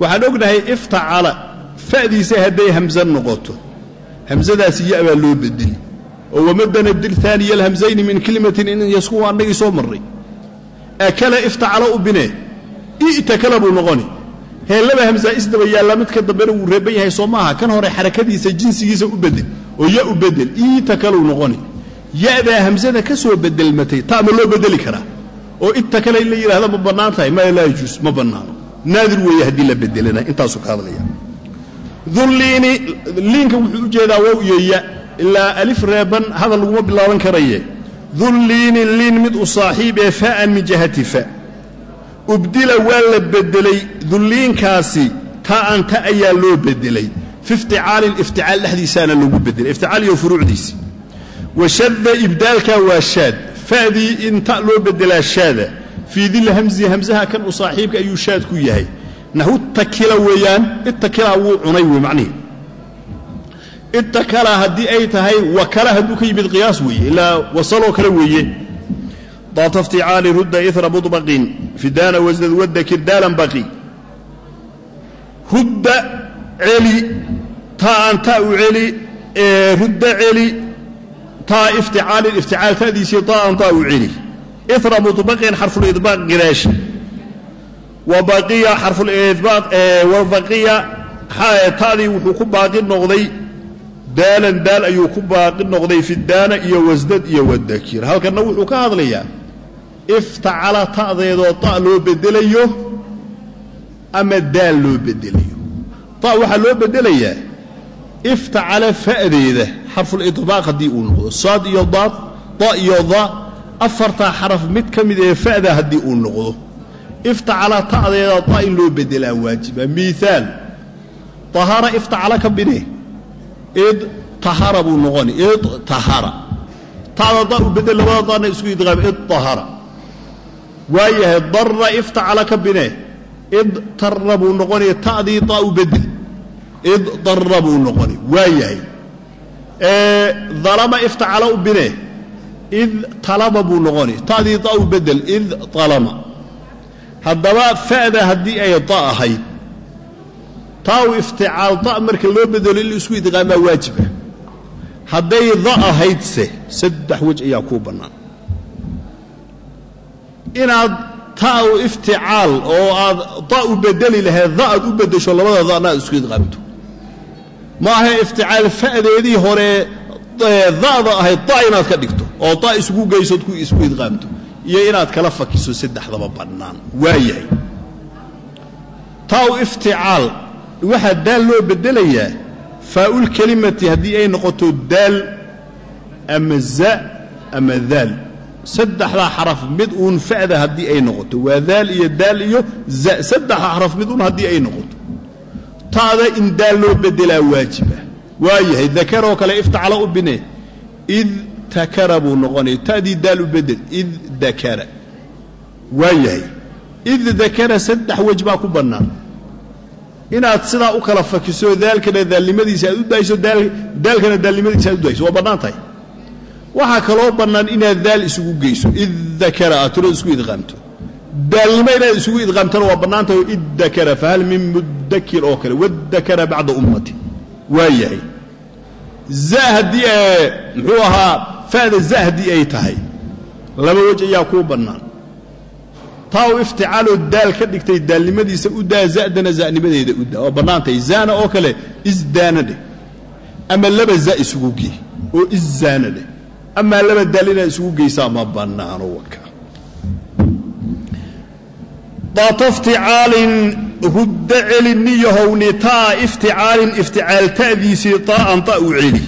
Waxaan ognahay iftacala fa'diisa hadday hamse noqoto hamsadaasi ya baa loo bedeli. Oo wamadana dir aaniya alhamsayni min kelimatin in yaskuwa annagii soo marray. Akala iftacala u binee i'takala buu noqoni. Heellaba hamsaa isdaba yaalla midka dambena wuu reeban yahay soo maaha. Kan hore xarakadiisa jinsigiisa u bedel. Oo ya u bedel. I'takaluu noqoni. Ya'daa hamsada ka soo bedelmatay taa ma loo bedeli karaa. Oo ittakala in la yidhahda ma bannaan tahay ma laa yajuus ma bannaano. Naadir weeye haddii la bedelana intaasuu ka hadlaya dulliini liinka wuxuu u jeedaa wow iyo ya ilaa alif reeban hadal laguma bilaaban karaye. Dulliini liin mid u saaxiib ee fa'an min jihati fa. Ubdila waa la bedelay dulliinkaasi ta'an ta ayaa loo bedelay fi ifticaalin ifticaal dhexdiisaana lagu bedelay ifticaal iyo furuucdiisi. Washadda ibdaalka waa shaad. Fa'dii in ta loo bedelaa shaada. Fii dil hamsi hamsaha kan u saaxiibka ayuu shaad ku yahay naxwu takila weeyaan ittakila wuu cunay wey macnihi. Ittakala haddii ay tahay wakala hadduu ka yimid qiyaas weeye ilaa wasaloo kale weeye. Daata ifticaali rudda ira mudbaqin fidaana wasdad wadda kirdaalan baqi. Rudda celi taaan ta u celi rudda celi taa ifticaalin ifticaal ta'diisii taaan taa u celi. Ira mudbaqin xarfulidbaaq qiraash wabaqiya xarfulidbaaq wabaqiya ta'dii wuxuu ku baaqi noqday daalan daal ayuu ku baaqi noqday fidaana iyo wasdad iyo wadakir. Halkanna wuxuu ka hadlayaa iftacala ta'deedoo ta loo bedelayo ama daal loo bedelayo. Ta waxaa loo bedelayaa iftacala fa'deeda xarfulidbaaq haddii uu noqdo saad iyo daad da iyo da afartaa xaraf mid ka mid ee fa'da haddii uu noqdo iftacala ta'deeda ta in loo bedelaa waajiba miaal tahara iftacala ka bine. Id tahara buu noqoni. Id tahara. Ta'da da u bedel labada daana isku idqaam id tahara. Waayahay darra iftacala ka binee idtarra buu noqonaya ta'dii taa u bedel iddarra buu noqonay waayahay. Dalama iftacala u binee id talaba buu noqonay ta'dii taa u bedel id talama haddaba fa'da haddii ay ta ahayd. Taa u ifticaal ta marka loo bedelo in la isku idqaamaa waajiba hadday da ahaydse saddex wej ayaa kuu bannaan. Inaad ta u ifticaal oo aad da u bedeli lahayd da aad u beddesho labada da'na aad isku idqaamto ma aha ifticaal fa'deedii hore da'da ahayd da inaad ka dhigto oo da isugu geysood ku isku idqaamto iyo inaad kala fakiso saddexdaba bannaan. Waayahay. Taa u ifticaal waxaa daal loo beddelayaa faa'ul kelimati haddii ay noqoto daal ama za ama daal saddexdaa xaraf mid uun fa'da haddii ay noqoto. Waa daal iyo daal iyo za. Saddexda xaraf mid uun haddii ay noqoto. Taada in daal loo beddelaa waajiba waayahay dakaroo kale iftacala u bine id takara buu noqonaya. Ta'dii daal u beddel id dakara. Waayahay id dakara saddex wej baa ku bannaan. Inaad sidaa u kala fakiso daalkana daalnimadiisa aad u dayso daalkana daalnimadiisa aad u dayso waa bannaan tahay. Waxaa kaloo bannaan inaad daal isugu geyso. Id dakara aad tirada isku idqaamto daalnimo inaad isugu idqaamtana waa bannaan tahay. Id dakara fahal min mudakir oo kale. Wadakara bacda ummati waa yahay. Za haddii muxuu ahaa fa'da za haddii ay tahay. Laba wej ayaa kuu bannaan. Taa u ifticaaloo daal ka dhigtay daalnimadiisa u daa zadana zanimadeeda u daa waa bannaantahay zaana oo kale isdaana dheh. Ama laba za isugu gey oo iszaana dheh. Amaa laba daal inaad isugu geysaa ma bannaano waka daata ifticaalin rudda celi niyahowni taa ifticaalin ifticaal ta'diisii taa'an ta u celi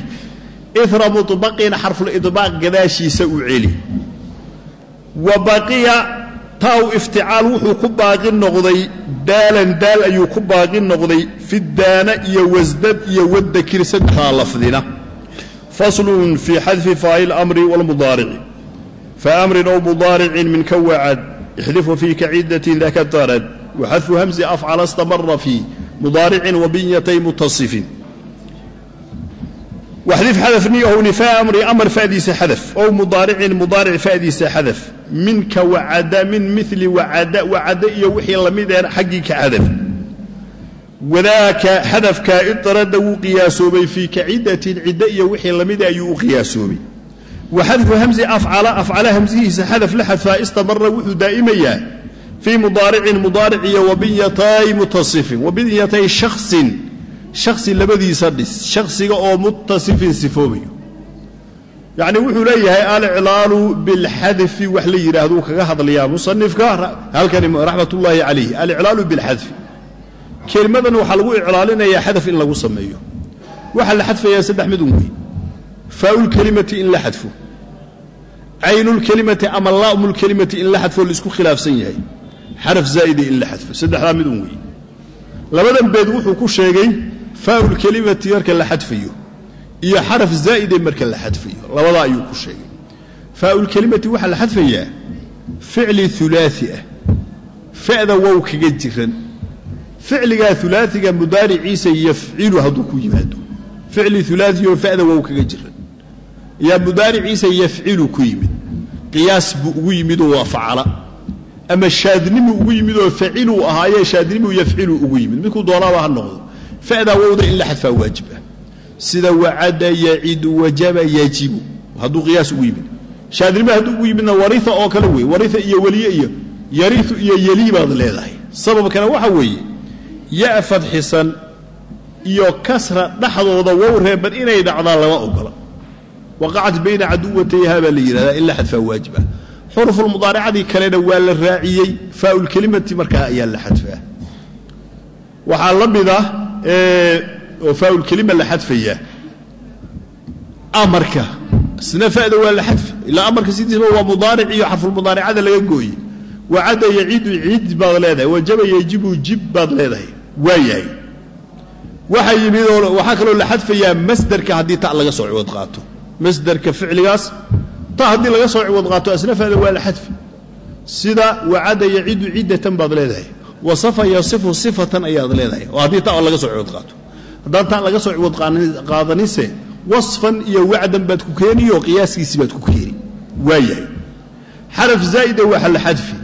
ira muطbaqin xarfulidbaaq gadaashiisa u celi wa baqiya taaw ifticaal wuxuu ku baaqi noqday daalan daal ayuu ku baaqi noqday fi daana iyo wasdad iyo wadakir saddexdaa lafdina faslun fii xadfi faa'il amri wاlmudaarici faamrin ow mudaaricin min ka wacad ixdifu fii kacidatin daka darad waxadfu hamzi afcala istamara fii mudaaricin wabinyatay mutasifin waxdif xadaf niyahowni faa amri amar fa'diisa xadaf ow mudaaricin mudaaric fa'diisa xadaf minka wacada min mili wacada wacada iyo wixii lamideen xaggii ka xadaf wadaaka xadafkaa idarada wuu qiyaasoobay fii kacidatin ciddo iyo wixii lamida ayuu u qiyaasoobay wa xadfu hamzi afcala afcala hamsihiisa xadaf la xadfaa istamara wuxuu daa'imayaa fii mudaaricin mudaaric iyo wabinyatay mutasifin wabinyatay shaksin shaksi labadiisa dhis shaksiga oo mutasifin sifoobayo. Yacni wuxuu leeyahay aliclaalu bilxadfi wax la yidhaahduu kaga hadlayaa musanifka halkani raxmatullaahi calayh aliclaalu bilxadfi. Kelimadan waxaa lagu iclaalinayaa xadaf in lagu sameeyo. Waxaa la xadfayaa saddex mid un wey faa'ulkelimati in la xadfo. Caynulkelimati ama laamulkelimati in la xadfo la isku khilaafsan yahay. Xaraf zaa'ida in la xadfo saddexdaa mid un wey labadan beed wuxuu ku sheegay faa'ulkelimati marka la xadfayo iyo xaraf zaa'ide marka la xadfayo. Labadaa ayuu ku sheegay. Faa'ulkelimati waxaa la xadfayaa ficli ulaai ah. Fa'da wow kaga jiran. Ficligaa ulaaiga mudaariciisa yafcilu hadduu ku yimaado. Ficli ulaai oo fa'da wow kaga jiran. Yaa mudaariciisa yafcilu ku yimid. Qiyaas buu ugu yimid oo waa facala. Ama shaadnimu ugu yimid oo faciluu ahaayee shaadnimu yafcilu ugu yimid. Midkuu doonaaba ha noqdo fa'daa wowda in la xadfaa waajib ah sida wacada yacidu wajaba yajibu hadduu qiyaas ugu yimid shaadnimo hadduu ugu yimidna waria oo kale wey waria iyo weliye iyo yariu iyo yelii baad leedahay sababkana waxa weeye ya fadxisan iyo kasra dhexdooda wow inay dhacdaan lama ogola waqacat bayna caduwatayha baa la yidhahdaa in la xadfaa waajib ah xurufulmudaaracadii kalena waa la raaciyey faa'ulkelimati markaa ayaa la xadfaa waxaa la mid ah oo faa'ulkelima la xadfayaa amarka isna fa'da waa la xadfi ilaa amarka sidiisaba waa mudaaric iyo xarfulmudaaricada laga gooye wacada yaciidu ciid baad leedahay wajaba yajibu jib baad leedahay waa yahay waxaa yimid oo waxaa kaloo la xadfayaa masderka haddii ta laga soo ciwad qaato. Masderka ficligaas ta haddii laga soo ciwad qaato asna waa la xadfi sida wacada yacidu ciddatan baad leedahay wasafa yasifu sifatan ayaad leedahay. Oo haddii taa laga soo ciwad qaato. Haddaan taan laga soo ciwad qaadanise wasfan iyo wacdan baad ku keeniyo qiyaaskiisii baad ku keeni waayahay. Xaraf zaa'ida waxa la xadfi.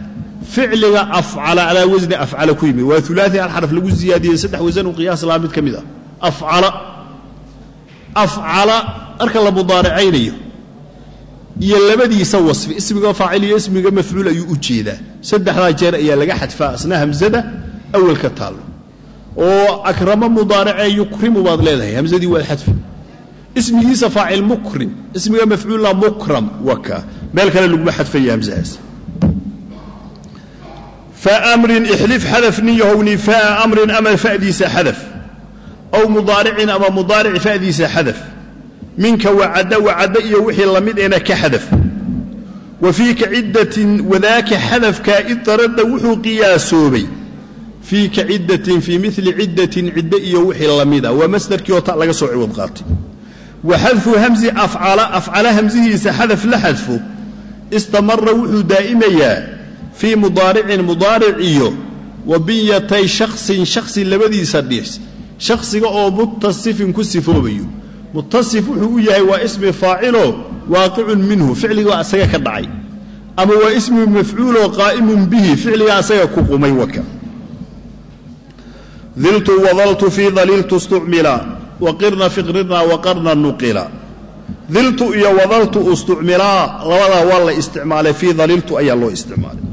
Ficliga afcala calaa wasni afcala ku yimid waa ulaai hal lagu ziyaadiyey saddex wasan u qiyaas lahaa mid ka mid ah. Afcala. Afcala. Marka la mudaaracaynayo iyo labadiisa wasfi ismiga faacil iyo ismiga mafcuul ayuu u jeedaa. Saddexdaa jeer ayaa laga xadfaa asna hamsada awalka taallo. Oo akramo mudaaracee yukrimu baad leedahay hamsadii waad xadfi. Ismigiisa faacil mukrim ismiga mafcuulna mukram waka meel kale laguma xadfaya hamsahaas famrin ixlif xadaf niyahowni faa amrin ama fadiisa xadaf. Aw mudaaricin ama mudaaric fadiisa xadaf minka wacadda wacadda iyo wixii la mid eena ka xadaf wa fiika ciddatin wadaaka xadafkaa idaradda wuxuu qiyaasoobay fiika ciddatin fii mili ciddatin ciddo iyo wixii lamida waa masdarkii oo ta laga soo ciwad qaatay. Wa xadfu hamsi afcala afcala hamsihiisa xadaf la xadfo istamara wuxuu daa'imayaa fii mudaaricin mudaaric iyo wa biyatay shaksin shaksi labadiisa dhiis. Shaksiga oo mutasifin ku sifoobayo mutasif wuxuu u yahay waa ismi faaciloo waaqicun minhu. Ficligaa asaga ka dhacay. Ama waa ismi mafcuuloo qaa'imun bihi. Ficligaa asaga ku qumay waka. Diltu wadaltu fii daliiltu istucmila waqirna fiqrirna waqarna nuqila. Diltu iyo wadaltu istucmilaa labadaa waa la isticmaalay fii daliiltu ayaa loo isticmaalay.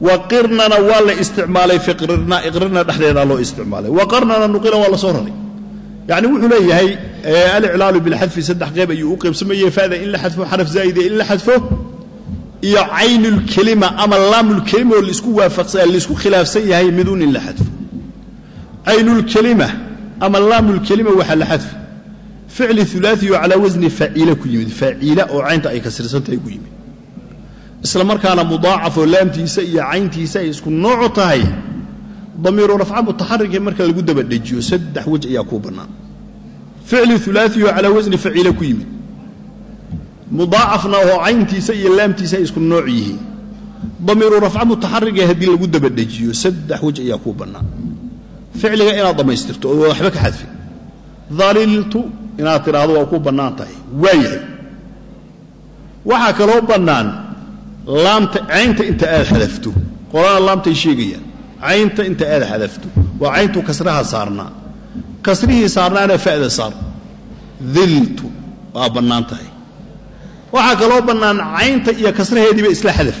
Waqirnana waa la isticmaalay fiqrirna iqrirna dhexdeedaa loo isticmaalay. Waqarnana nuqila waa la soo raray yacni wuxuu leeyahay aliclaalu bilxadfi saddex qeyb ayuu u qaybsamayey fada in la xadfo xaraf zaa'ida in la xadfo iyo caynulkelima ama laamulkelima oo la isku khilaafsan yahay midun in la xadfo. Caynulkelima ama laamulkelima waxaa la xadfi ficli ulaai oo calaa wasni faciila ku yimid. Faciila oo caynta ay kasirsantahay ku yimid. Isla markaana mudaacaf oo laamtiisa iyo cayntiisa ay isku nooco tahay damiiru rafca mutaxarike marka lagu dabadhejiyo saddex wej ayaa kuu bannaan. ficli ulaai oo calaa wasni faciila ku yimid. mudaacafna oo cayntiisa iyo laamtiisa ay isku nooc yihiin. damiiru rafca mutaxarike haddii lagu dabadhejiyo saddex wej ayaa kuu bannaan. ficliga inaad dhammaystirto oo waxba ka xadfin daliltu inaad tidhaahdo waa ku bannaan tahay. Waayahay waxaa kaloo bannaan laamta caynta inta aad xadafto. Qolana laamtay sheegayaan caynta inta aad xadafto waa cayntu kasraha saarnaa. Kasrihii saarnaana fa'da saar. Diltu waa bannaan tahay. Waxaa kaloo bannaan caynta iyo kasraheediiba isla xadaf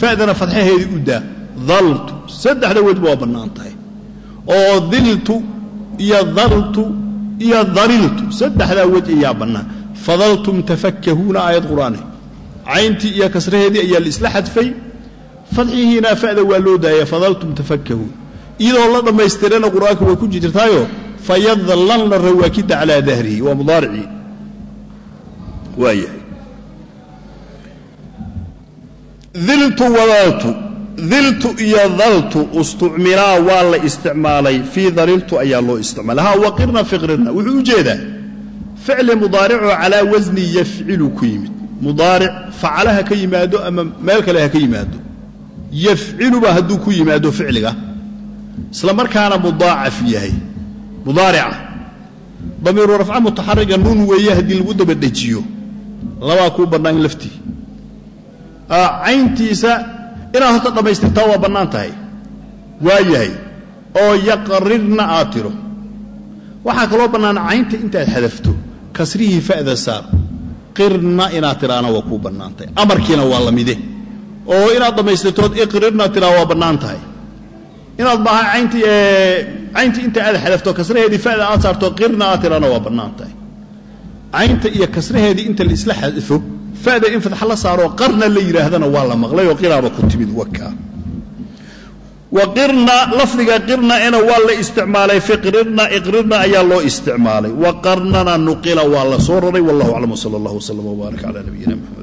fa'dana fadxaheedii u daa. Daltu saddexda wejba waa bannaan tahay. Oo diltu iyo daltu iyo daliltu saddexdaa wej ayaa bannaan. Fadaltum tafakkahuuna aayad qur'aane. Cayntii iyo kasraheedii ayaa la isla xadfay fadxihiina fa'da waa loo daaya fadaltum tafakkahuun iyadoo la dhammaystirana qur'aanka way ku jirtaayo fayadallalna rawaakida calaa dahrihi waa mudaaricii. Waayahay. Diltu wadaltu diltu iyo daltu istucmilaa waa la isticmaalay fii daliltu ayaa loo isticmaalay ha waqirna fiqrirna wuxuu u ficli mudaaricoo calaa wasni yafcilu ku yimid. Mudaaric facala ka yimaado ama meel kale ha ka yimaado yafciluba hadduu ku yimaado ficliga. Isla markaana mudaacaf yahay. Mudaarica. Damiiru rafca mutaxariga nuun weeye haddii lagu dabadhejiyo labaa kuu bannaan laftii cayntiisa inaad horta dhammaystirtaa waa bannaan tahay. Waa yahay. Oo yaqrirna aad tiro. Waxaa kaloo bannaan caynta intaad xadafto kasrihii fa'da saar. Qirna inaad tiraana waa kuu bannaan tahay. Amarkiina waa la mide oo inaad dhammaystirtood iqrirna tiraa waa bannaan tahay. Inaad maaha cayntii inta aad xadafto kasraheedii fa'da aad saarto qirna aad tiraana waa bannaan tahay. Caynta iyo kasraheedii inta la isla xadfo fa'da in fadxa la saaroo qarna la yidhaahdana waa la maqlay oo qiraaba ku timid wakaa lafdiga qirna ena waa la isticmaalay fiqrirna iqrirna ayaa loo isticmaalay. Wa qarnana nuqila waa la soo raray wallahu aclam wsala allah wslam wbaarak cala nabiyina mxamed